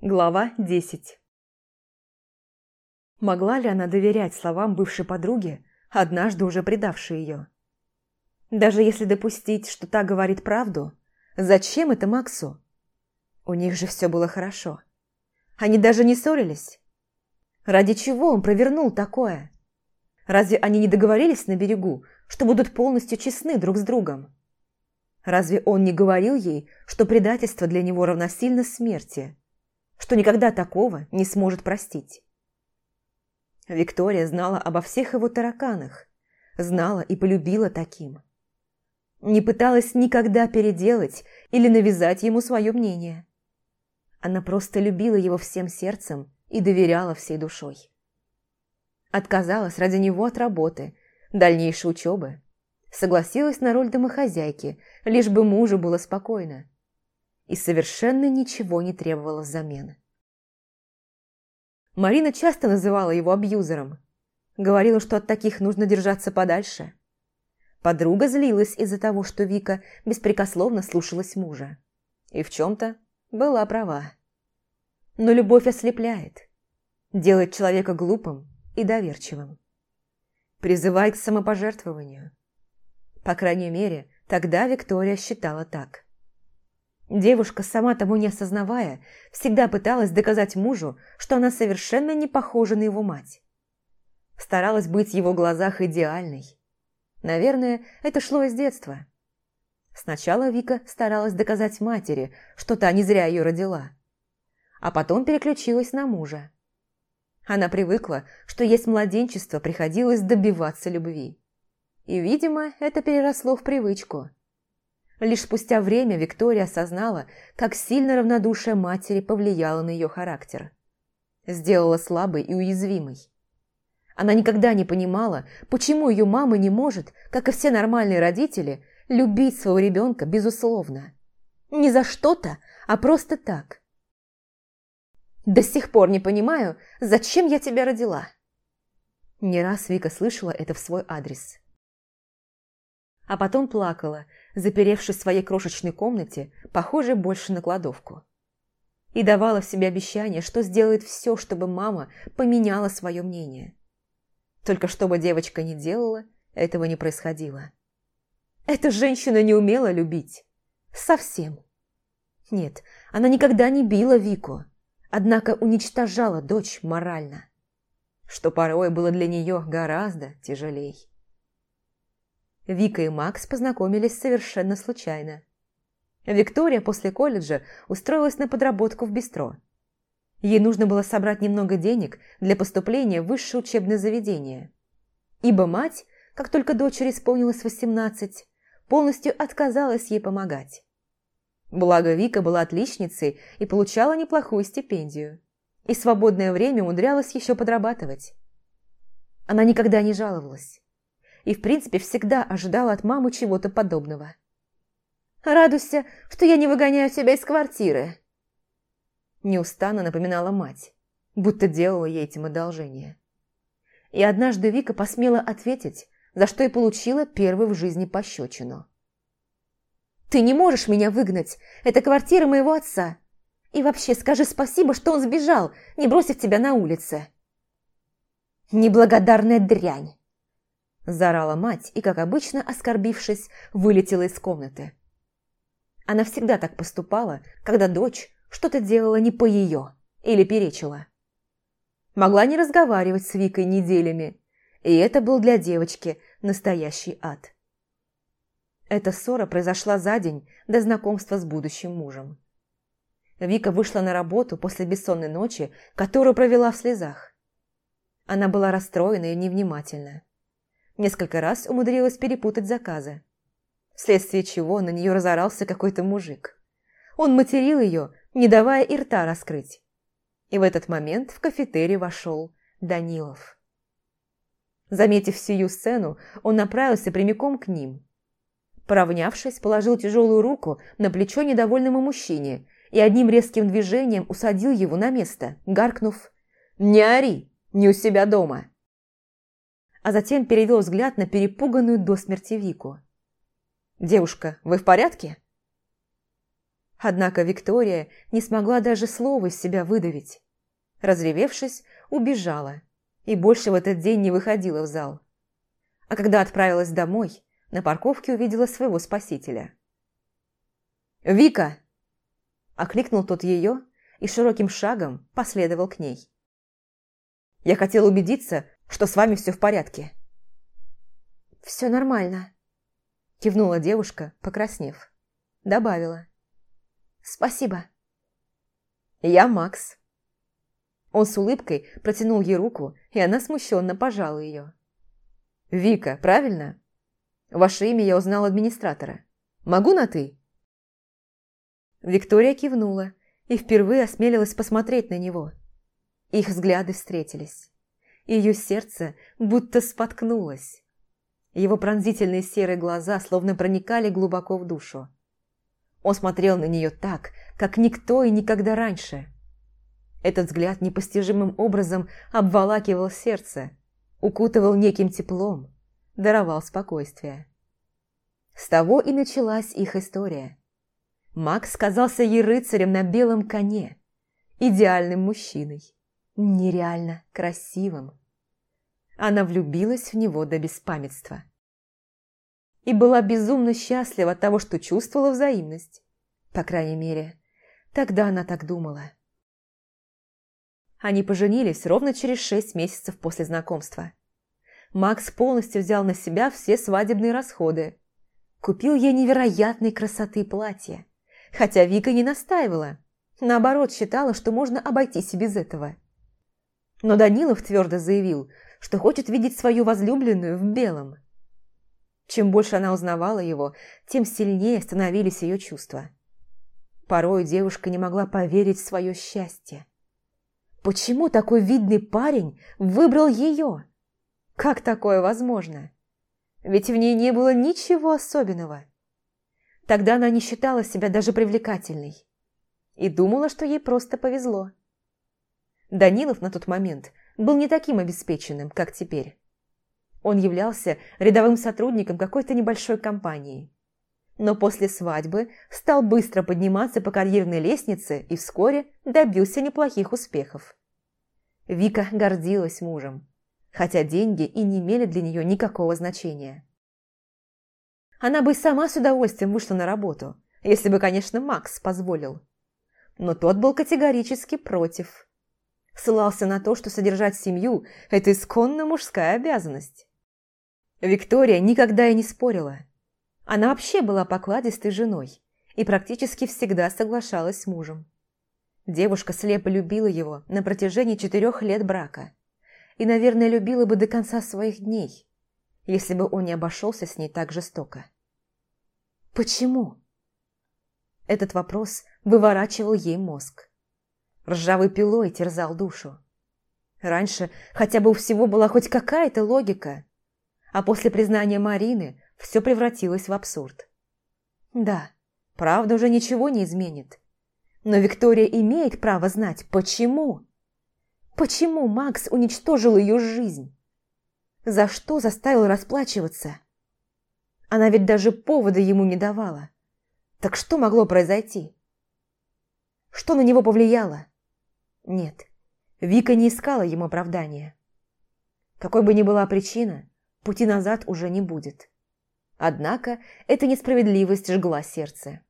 Глава 10 Могла ли она доверять словам бывшей подруги, однажды уже предавшей ее? Даже если допустить, что та говорит правду, зачем это Максу? У них же все было хорошо. Они даже не ссорились. Ради чего он провернул такое? Разве они не договорились на берегу, что будут полностью честны друг с другом? Разве он не говорил ей, что предательство для него равносильно смерти, что никогда такого не сможет простить? Виктория знала обо всех его тараканах, знала и полюбила таким. Не пыталась никогда переделать или навязать ему свое мнение. Она просто любила его всем сердцем и доверяла всей душой. Отказалась ради него от работы, дальнейшей учебы. Согласилась на роль домохозяйки, лишь бы мужу было спокойно. И совершенно ничего не требовала взамен. Марина часто называла его абьюзером. Говорила, что от таких нужно держаться подальше. Подруга злилась из-за того, что Вика беспрекословно слушалась мужа. И в чем-то была права. Но любовь ослепляет, делает человека глупым и доверчивым. Призывает к самопожертвованию. По крайней мере, тогда Виктория считала так. Девушка, сама того не осознавая, всегда пыталась доказать мужу, что она совершенно не похожа на его мать. Старалась быть в его глазах идеальной. Наверное, это шло из детства. Сначала Вика старалась доказать матери, что та не зря ее родила. А потом переключилась на мужа. Она привыкла, что есть младенчество приходилось добиваться любви. И, видимо, это переросло в привычку. Лишь спустя время Виктория осознала, как сильно равнодушие матери повлияло на ее характер. Сделала слабой и уязвимой. Она никогда не понимала, почему ее мама не может, как и все нормальные родители, любить своего ребенка безусловно. Не за что-то, а просто так. «До сих пор не понимаю, зачем я тебя родила?» Не раз Вика слышала это в свой адрес. А потом плакала, заперевшись в своей крошечной комнате, похожей больше на кладовку. И давала в себе обещание, что сделает все, чтобы мама поменяла свое мнение. Только что бы девочка не делала, этого не происходило. Эта женщина не умела любить. Совсем. Нет, она никогда не била Вику, однако уничтожала дочь морально, что порой было для нее гораздо тяжелей. Вика и Макс познакомились совершенно случайно. Виктория после колледжа устроилась на подработку в бистро – Ей нужно было собрать немного денег для поступления в высшее учебное заведение. Ибо мать, как только дочери исполнилось 18, полностью отказалась ей помогать. Благо Вика была отличницей и получала неплохую стипендию. И свободное время умудрялась еще подрабатывать. Она никогда не жаловалась. И, в принципе, всегда ожидала от мамы чего-то подобного. «Радуйся, что я не выгоняю тебя из квартиры», неустанно напоминала мать, будто делала ей этим одолжение. И однажды Вика посмела ответить, за что и получила первую в жизни пощечину. «Ты не можешь меня выгнать! Это квартира моего отца! И вообще скажи спасибо, что он сбежал, не бросив тебя на улице!» «Неблагодарная дрянь!» Заорала мать и, как обычно, оскорбившись, вылетела из комнаты. Она всегда так поступала, когда дочь, что-то делала не по ее или перечила. Могла не разговаривать с Викой неделями, и это был для девочки настоящий ад. Эта ссора произошла за день до знакомства с будущим мужем. Вика вышла на работу после бессонной ночи, которую провела в слезах. Она была расстроена и невнимательна. Несколько раз умудрилась перепутать заказы, вследствие чего на нее разорался какой-то мужик. Он материл ее, не давая и рта раскрыть. И в этот момент в кафетерий вошел Данилов. Заметив сию сцену, он направился прямиком к ним. Поравнявшись, положил тяжелую руку на плечо недовольному мужчине и одним резким движением усадил его на место, гаркнув «Не ори, не у себя дома!» А затем перевел взгляд на перепуганную до смерти Вику. «Девушка, вы в порядке?» Однако Виктория не смогла даже слова из себя выдавить. Разревевшись, убежала и больше в этот день не выходила в зал. А когда отправилась домой, на парковке увидела своего спасителя. «Вика!» – окликнул тот ее и широким шагом последовал к ней. «Я хотел убедиться, что с вами все в порядке». «Все нормально», – кивнула девушка, покраснев. Добавила. «Спасибо». «Я Макс». Он с улыбкой протянул ей руку, и она смущенно пожала ее. «Вика, правильно? Ваше имя я узнал администратора. Могу на «ты»?» Виктория кивнула и впервые осмелилась посмотреть на него. Их взгляды встретились. Ее сердце будто споткнулось. Его пронзительные серые глаза словно проникали глубоко в душу. Он смотрел на нее так, как никто и никогда раньше. Этот взгляд непостижимым образом обволакивал сердце, укутывал неким теплом, даровал спокойствие. С того и началась их история. Макс казался ей рыцарем на белом коне, идеальным мужчиной, нереально красивым. Она влюбилась в него до беспамятства. И была безумно счастлива от того, что чувствовала взаимность. По крайней мере, тогда она так думала. Они поженились ровно через шесть месяцев после знакомства. Макс полностью взял на себя все свадебные расходы. Купил ей невероятной красоты платье. Хотя Вика не настаивала. Наоборот, считала, что можно обойтись и без этого. Но Данилов твердо заявил, что хочет видеть свою возлюбленную в белом. Чем больше она узнавала его, тем сильнее становились ее чувства. Порой девушка не могла поверить в свое счастье. Почему такой видный парень выбрал ее? Как такое возможно? Ведь в ней не было ничего особенного. Тогда она не считала себя даже привлекательной. И думала, что ей просто повезло. Данилов на тот момент был не таким обеспеченным, как теперь. Он являлся рядовым сотрудником какой-то небольшой компании. Но после свадьбы стал быстро подниматься по карьерной лестнице и вскоре добился неплохих успехов. Вика гордилась мужем хотя деньги и не имели для нее никакого значения. Она бы сама с удовольствием вышла на работу, если бы, конечно, Макс позволил. Но тот был категорически против. Ссылался на то, что содержать семью – это исконно мужская обязанность. Виктория никогда и не спорила. Она вообще была покладистой женой и практически всегда соглашалась с мужем. Девушка слепо любила его на протяжении четырех лет брака и, наверное, любила бы до конца своих дней, если бы он не обошелся с ней так жестоко. Почему? Этот вопрос выворачивал ей мозг. Ржавой пилой терзал душу. Раньше хотя бы у всего была хоть какая-то логика, а после признания Марины все превратилось в абсурд. Да, правда уже ничего не изменит. Но Виктория имеет право знать, почему. Почему Макс уничтожил ее жизнь? За что заставил расплачиваться? Она ведь даже повода ему не давала. Так что могло произойти? Что на него повлияло? Нет, Вика не искала ему оправдания. Какой бы ни была причина, пути назад уже не будет. Однако эта несправедливость жгла сердце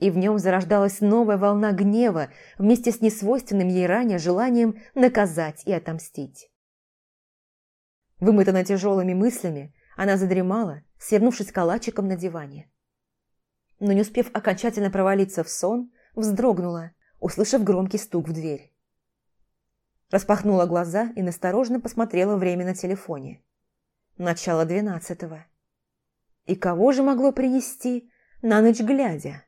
и в нем зарождалась новая волна гнева вместе с несвойственным ей ранее желанием наказать и отомстить. Вымытанная тяжелыми мыслями, она задремала, свернувшись калачиком на диване. Но не успев окончательно провалиться в сон, вздрогнула, услышав громкий стук в дверь. Распахнула глаза и настороженно посмотрела время на телефоне. Начало двенадцатого. И кого же могло принести на ночь глядя?